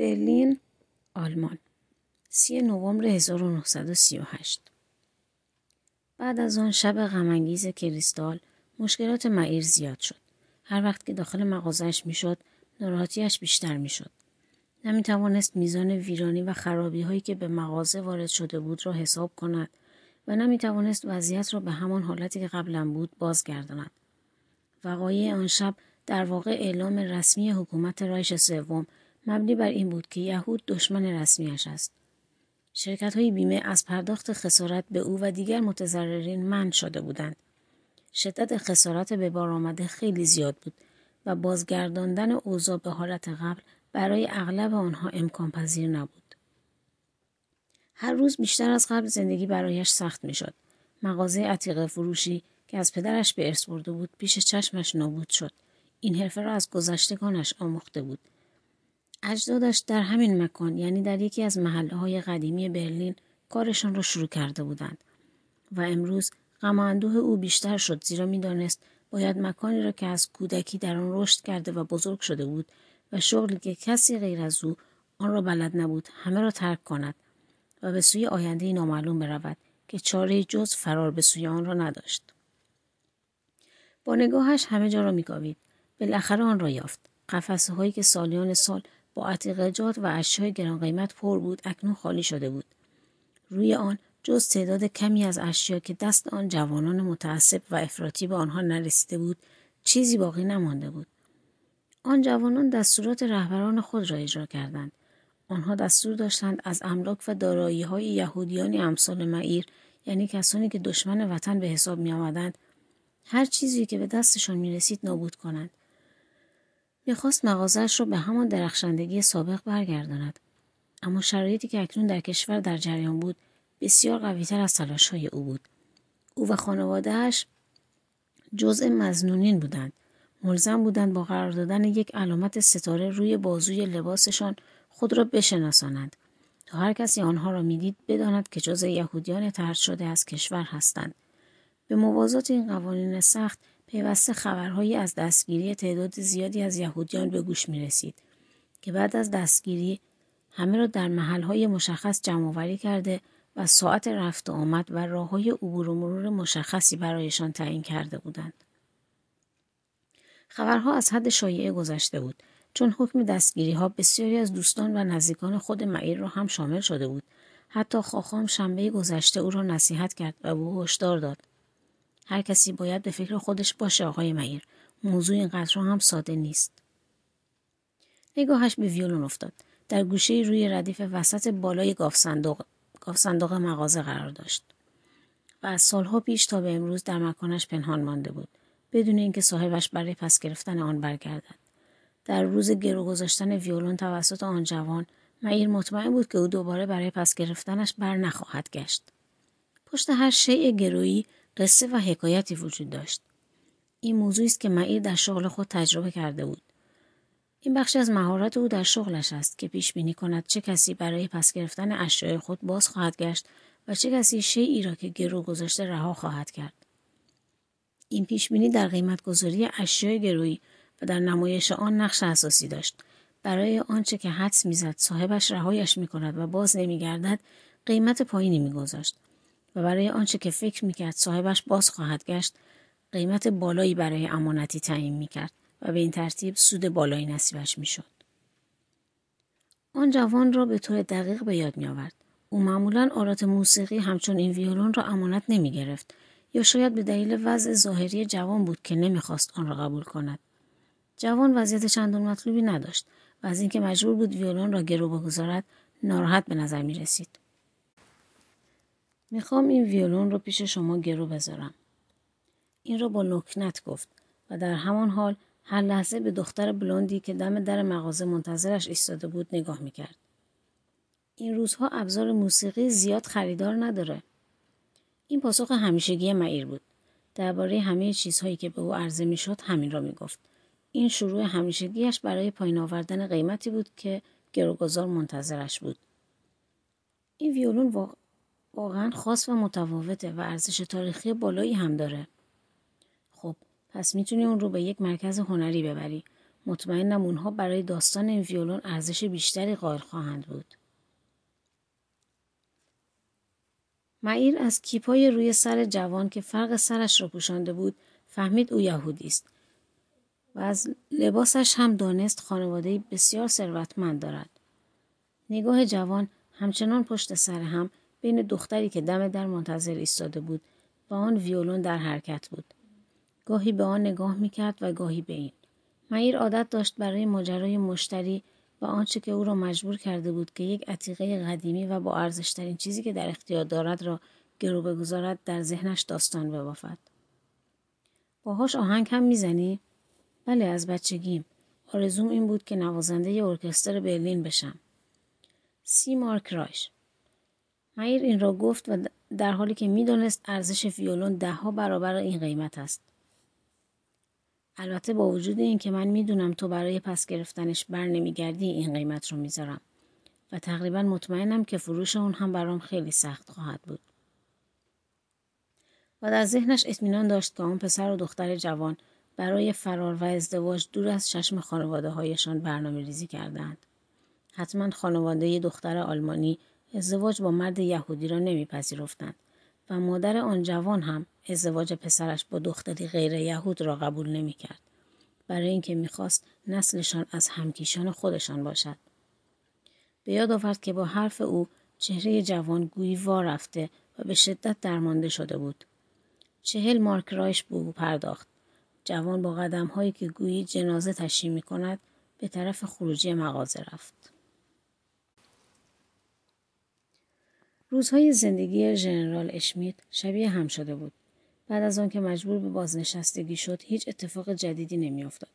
برلین آلمان. سی نوامبر 1938 بعد از آن شب غمانگیز کریستال مشکلات معیر زیاد شد. هر وقت که داخل مغازش می‌شد ناراحتیش بیشتر می‌شد. نمی توانست میزان ویرانی و خرابی هایی که به مغازه وارد شده بود را حساب کند و نمی توانست وضعیت را به همان حالتی که قبلا بود بازگرداند. وقایع آن شب در واقع اعلام رسمی حکومت رایش سوم مبنی بر این بود که یهود دشمن رسمیش است. شرکت های بیمه از پرداخت خسارت به او و دیگر متضررین من شده بودند. شدت خسارت به بار آمده خیلی زیاد بود و بازگرداندن اوضاع به حالت قبل برای اغلب آنها امکان پذیر نبود. هر روز بیشتر از قبل زندگی برایش سخت می‌شد. مغازه عتیق فروشی که از پدرش به ارث برده بود پیش چشمش نابود شد. این حرفه را از گذشتگانش آموخته بود. اجدادش در همین مکان یعنی در یکی از محله های قدیمی برلین کارشان را شروع کرده بودند و امروز غم اندوه او بیشتر شد زیرا می‌دانست باید مکانی را که از کودکی در آن رشد کرده و بزرگ شده بود و شغلی که کسی غیر از او آن را بلد نبود همه را ترک کند و به سوی آینده نامعلوم برود که چاره جز فرار به سوی آن را نداشت. با نگاهش همه جا را میکاوید. بالاخره آن را یافت. قفسه هایی که سالیان سال با عتیقجات و اشیای گران قیمت پر بود اکنون خالی شده بود. روی آن جز تعداد کمی از اشیا که دست آن جوانان متعصب و افراطی به آنها نرسیده بود چیزی باقی نمانده بود. آن جوانان دستورات رهبران خود را اجرا کردند. آنها دستور داشتند از املاک و دارایی های یهودیانی امثال معیر یعنی کسانی که دشمن وطن به حساب می آمدند هر چیزی که به دستشان می رسید نابود کنند. می‌خواست مغازش را به همان درخشندگی سابق برگرداند. اما شرایطی که اکنون در کشور در جریان بود بسیار قویتر از تلاش های او بود. او و خانوادهش جزء مزنونین بودند. ملزم بودند با قرار دادن یک علامت ستاره روی بازوی لباسشان خود را بشناسانند تا هر کسی آنها را می‌دید بداند که جزء یهودیان ترد شده از کشور هستند. به موازات این قوانین سخت پیوسته خبرهایی از دستگیری تعداد زیادی از یهودیان به گوش می رسید که بعد از دستگیری همه را در محلهای مشخص جمع کرده و ساعت رفت و آمد و راه های عبور و مرور مشخصی برایشان تعیین کرده بودند. خبرها از حد شایعه گذشته بود چون حکم دستگیری ها بسیاری از دوستان و نزدیکان خود معیر را هم شامل شده بود حتی خاخام شنبه گذشته او را نصیحت کرد و به او هشدار داد هر کسی باید به فکر خودش باشه آقای معیر موضوع اینقدر هم ساده نیست. نگاهش به ویولون افتاد. در گوشه روی ردیف وسط بالای گاف صندوق, گاف مغازه قرار داشت. و از سالها پیش تا به امروز در مکانش پنهان مانده بود بدون اینکه صاحبش برای پس گرفتن آن برگردد. در روز گرو گذاشتن ویولون توسط آن جوان معیر مطمئن بود که او دوباره برای پس گرفتنش بر نخواهد گشت. پشت هر شیء گرویی قصه و حکایتی وجود داشت. این موضوعی است که معیر در شغل خود تجربه کرده بود. این بخشی از مهارت او در شغلش است که پیش بینی کند چه کسی برای پس گرفتن اشیاء خود باز خواهد گشت و چه کسی شیعی را که گرو گذاشته رها خواهد کرد. این پیش بینی در قیمت گذاری اشیاء گرویی و در نمایش آن نقش اساسی داشت. برای آنچه که حدس می‌زد صاحبش رهایش می‌کند و باز نمیگردد قیمت پایینی میگذاشت. و برای آنچه که فکر می‌کرد صاحبش باز خواهد گشت قیمت بالایی برای امانتی تعیین می‌کرد و به این ترتیب سود بالایی نصیبش می‌شد. آن جوان را به طور دقیق به یاد میآورد. او معمولا آلات موسیقی همچون این ویولون را امانت نمی گرفت یا شاید به دلیل وضع ظاهری جوان بود که نمی‌خواست آن را قبول کند. جوان وضعیت چندان مطلوبی نداشت و از اینکه مجبور بود ویولون را گرو بگذارد ناراحت به نظر می رسید. می‌خوام این ویولون رو پیش شما گرو بذارم. این را با لکنت گفت و در همان حال هر لحظه به دختر بلوندی که دم در مغازه منتظرش ایستاده بود نگاه می‌کرد. این روزها ابزار موسیقی زیاد خریدار نداره. این پاسخ همیشگی معیر بود. درباره همه چیزهایی که به او عرضه می‌شد همین را می‌گفت. این شروع همیشگیش برای پایین آوردن قیمتی بود که گروگذار منتظرش بود. این ویولون واقعا خاص و متفاوته و ارزش تاریخی بالایی هم داره. خب پس می‌تونی اون رو به یک مرکز هنری ببری. مطمئنم اونها برای داستان این ویولون ارزش بیشتری قائل خواهند بود. معیر از کیپای روی سر جوان که فرق سرش را پوشانده بود فهمید او یهودی است و از لباسش هم دانست خانواده بسیار ثروتمند دارد. نگاه جوان همچنان پشت سر هم بین دختری که دم در منتظر ایستاده بود و آن ویولون در حرکت بود. گاهی به آن نگاه می‌کرد و گاهی به این. معیر عادت داشت برای ماجرای مشتری و آنچه که او را مجبور کرده بود که یک عتیقه قدیمی و با ارزشترین چیزی که در اختیار دارد را گرو بگذارد در ذهنش داستان ببافد. باهاش آهنگ هم می‌زنی؟ بله از بچگیم. آرزوم این بود که نوازنده ارکستر برلین بشم. سی مارک رایش. معیر این را گفت و در حالی که می‌دانست ارزش ویولون دهها برابر این قیمت است. البته با وجود این که من می‌دونم تو برای پس گرفتنش بر نمیگردی این قیمت رو می‌ذارم و تقریبا مطمئنم که فروش اون هم برام خیلی سخت خواهد بود. و در ذهنش اطمینان داشت که آن پسر و دختر جوان برای فرار و ازدواج دور از چشم خانواده هایشان برنامه ریزی کردند. حتما خانواده دختر آلمانی ازدواج با مرد یهودی را نمیپذیرفتند و مادر آن جوان هم ازدواج پسرش با دختری غیر یهود را قبول نمی‌کرد برای اینکه می‌خواست نسلشان از همکیشان خودشان باشد. به یاد آورد که با حرف او چهره جوان گویی وا رفته و به شدت درمانده شده بود. چهل مارک رایش به او پرداخت. جوان با قدم هایی که گویی جنازه تشییع می کند به طرف خروجی مغازه رفت. روزهای زندگی ژنرال اشمیت شبیه هم شده بود. بعد از آنکه مجبور به بازنشستگی شد هیچ اتفاق جدیدی نمیافتاد.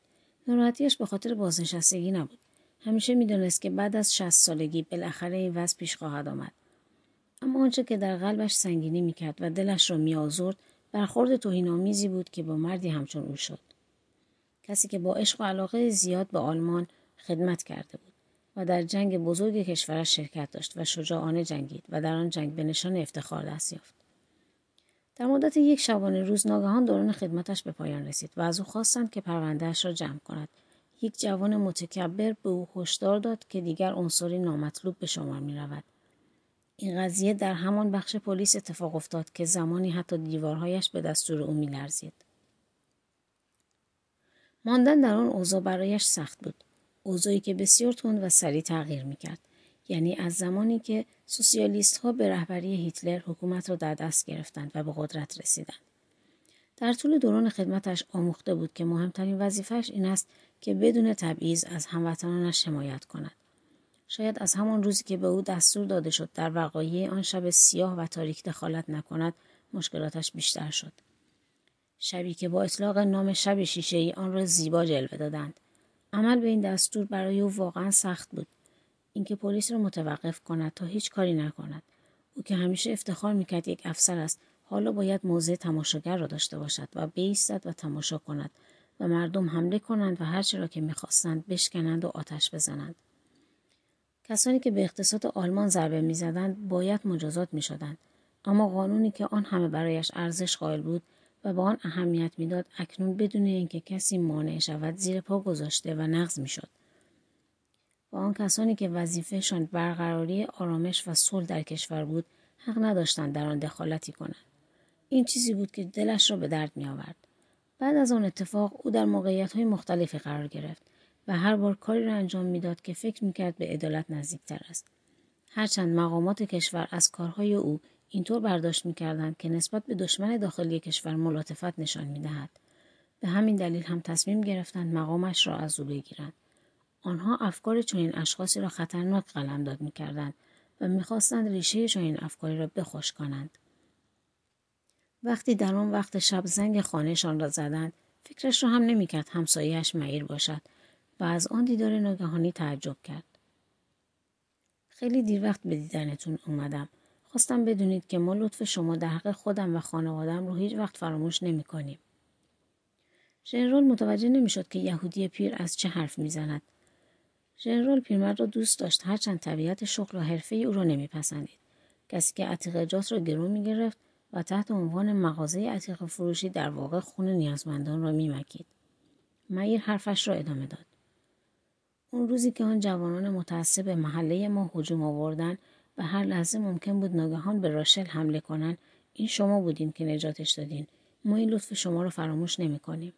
ناراحتیش به خاطر بازنشستگی نبود. همیشه می‌دانست که بعد از شست سالگی بالاخره این وضع پیش خواهد آمد. اما آنچه که در قلبش سنگینی می‌کرد و دلش را میآزرد برخورد توهینآمیزی بود که با مردی همچون او شد. کسی که با عشق و علاقه زیاد به آلمان خدمت کرده بود و در جنگ بزرگ کشورش شرکت داشت و شجاعانه جنگید و در آن جنگ به نشان افتخار دست یافت. در مدت یک شبانه روز ناگهان دوران خدمتش به پایان رسید و از او خواستند که پروندهش را جمع کند. یک جوان متکبر به او هشدار داد که دیگر عنصری نامطلوب به شما می رود. این قضیه در همان بخش پلیس اتفاق افتاد که زمانی حتی دیوارهایش به دستور او میلرزید ماندن در آن اوضاع برایش سخت بود اوضاعی که بسیار تند و سریع تغییر می‌کرد. یعنی از زمانی که سوسیالیست ها به رهبری هیتلر حکومت را در دست گرفتند و به قدرت رسیدند. در طول دوران خدمتش آموخته بود که مهمترین وظیفهش این است که بدون تبعیض از هموطنانش حمایت کند. شاید از همان روزی که به او دستور داده شد در وقایع آن شب سیاه و تاریک دخالت نکند مشکلاتش بیشتر شد. شبی که با اطلاق نام شب شیشه ای آن را زیبا جلوه دادند. عمل به این دستور برای او واقعا سخت بود. اینکه پلیس را متوقف کند تا هیچ کاری نکند. او که همیشه افتخار می‌کرد یک افسر است حالا باید موضع تماشاگر را داشته باشد و بیستد و تماشا کند و مردم حمله کنند و هرچه را که می‌خواستند بشکنند و آتش بزنند. کسانی که به اقتصاد آلمان ضربه می‌زدند باید مجازات می‌شدند اما قانونی که آن همه برایش ارزش قائل بود و به آن اهمیت می‌داد اکنون بدون اینکه کسی مانع شود زیر پا گذاشته و نقض می‌شد. و آن کسانی که وظیفهشان برقراری آرامش و صلح در کشور بود حق نداشتند در آن دخالتی کنند. این چیزی بود که دلش را به درد می آورد. بعد از آن اتفاق او در موقعیت های مختلفی قرار گرفت و هر بار کاری را انجام می‌داد که فکر می‌کرد به عدالت نزدیکتر است. هرچند مقامات کشور از کارهای او اینطور برداشت می‌کردند که نسبت به دشمن داخلی کشور ملاطفت نشان می‌دهد به همین دلیل هم تصمیم گرفتند مقامش را از او بگیرند آنها افکار چنین اشخاصی را خطرناک قلمداد می‌کردند و می‌خواستند ریشه چنین افکاری را کنند. وقتی در آن وقت شب زنگ خانهشان را زدند فکرش را هم نمی‌کرد همسایهاش معیر باشد و از آن دیدار ناگهانی تعجب کرد. خیلی دیر وقت به دیدنتون اومدم. خواستم بدونید که ما لطف شما در حق خودم و خانوادم رو هیچ وقت فراموش نمی کنیم. ژنرال متوجه نمی‌شد که یهودی پیر از چه حرف می‌زند. ژنرال پیرمرد را دوست داشت هرچند طبیعت شغل و حرفه او را نمیپسندید. کسی که عتیق جات را گرو می گرفت و تحت عنوان مغازه عتیق فروشی در واقع خون نیازمندان را میمکید. میر حرفش را ادامه داد. اون روزی که آن جوانان متعصب محله ما هجوم آوردن و هر لحظه ممکن بود ناگهان به راشل حمله کنن این شما بودین که نجاتش دادین ما این لطف شما رو فراموش نمی کنیم.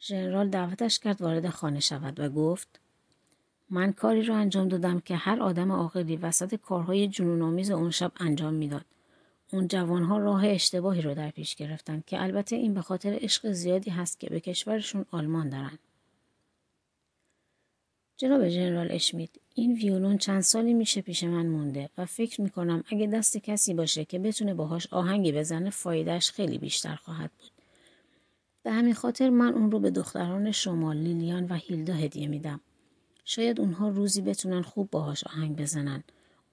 ژنرال دعوتش کرد وارد خانه شود و گفت من کاری را انجام دادم که هر آدم عاقلی وسط کارهای جنونآمیز اون شب انجام می‌داد. اون جوانها راه اشتباهی رو در پیش گرفتن که البته این به خاطر عشق زیادی هست که به کشورشون آلمان دارن. جناب ژنرال اشمیت این ویولون چند سالی میشه پیش من مونده و فکر می‌کنم اگه دست کسی باشه که بتونه باهاش آهنگی بزنه فایدهش خیلی بیشتر خواهد بود. به همین خاطر من اون رو به دختران شما لیلیان و هیلدا هدیه میدم. شاید اونها روزی بتونن خوب باهاش آهنگ بزنن.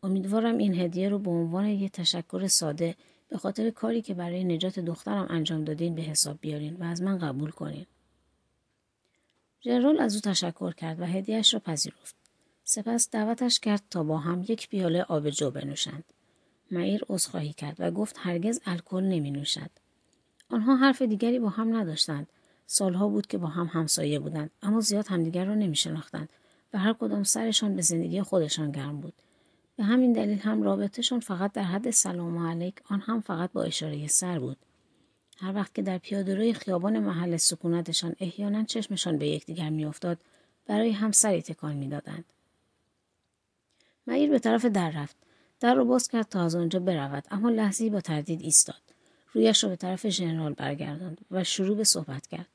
امیدوارم این هدیه رو به عنوان یه تشکر ساده به خاطر کاری که برای نجات دخترم انجام دادین به حساب بیارین و از من قبول کنین. ژنرال از او تشکر کرد و هدیهش را پذیرفت. سپس دعوتش کرد تا با هم یک پیاله آب جو بنوشند. معیر عذرخواهی کرد و گفت هرگز الکل نمی نوشد. آنها حرف دیگری با هم نداشتند. سالها بود که با هم همسایه بودند اما زیاد همدیگر را نمی شناختند و هر کدام سرشان به زندگی خودشان گرم بود. به همین دلیل هم رابطهشان فقط در حد سلام علیک آن هم فقط با اشاره سر بود. هر وقت که در پیادهروی خیابان محل سکونتشان احیانا چشمشان به یکدیگر میافتاد برای هم سری تکان می‌دادند. معیر به طرف در رفت. در رو باز کرد تا از آنجا برود اما لحظی با تردید ایستاد. رویش را به طرف ژنرال برگرداند و شروع به صحبت کرد.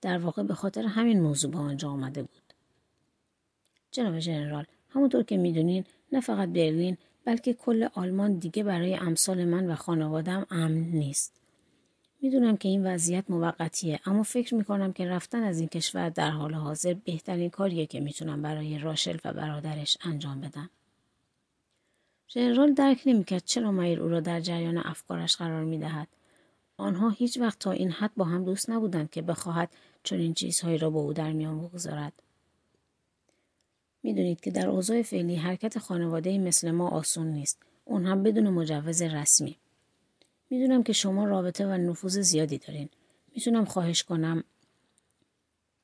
در واقع به خاطر همین موضوع به آنجا آمده بود. جناب ژنرال همونطور که می‌دونین نه فقط برلین بلکه کل آلمان دیگه برای امثال من و خانوادم امن نیست. می‌دونم که این وضعیت موقتیه اما فکر می‌کنم که رفتن از این کشور در حال حاضر بهترین کاریه که می‌تونم برای راشل و برادرش انجام بدم. ژنرال درک نمی‌کرد چرا مایر او را در جریان افکارش قرار می‌دهد. آنها هیچ وقت تا این حد با هم دوست نبودند که بخواهد چون این چیزهایی را با او در میان بگذارد. می‌دونید که در اوضاع فعلی حرکت خانواده مثل ما آسون نیست. اون هم بدون مجوز رسمی. می‌دونم که شما رابطه و نفوذ زیادی دارین. می‌تونم خواهش کنم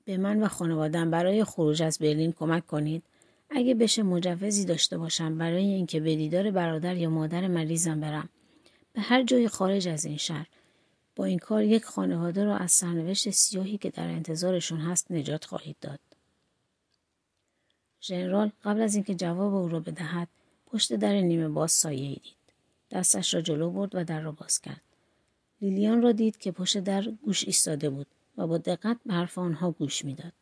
به من و خانوادم برای خروج از برلین کمک کنید. اگه بشه مجوزی داشته باشم برای اینکه به دیدار برادر یا مادر مریضم برم به هر جای خارج از این شهر با این کار یک خانواده را از سرنوشت سیاهی که در انتظارشون هست نجات خواهید داد. ژنرال قبل از اینکه جواب او را بدهد پشت در نیمه باز سایه دید. دستش را جلو برد و در را باز کرد. لیلیان را دید که پشت در گوش ایستاده بود و با دقت به حرف آنها گوش می‌داد.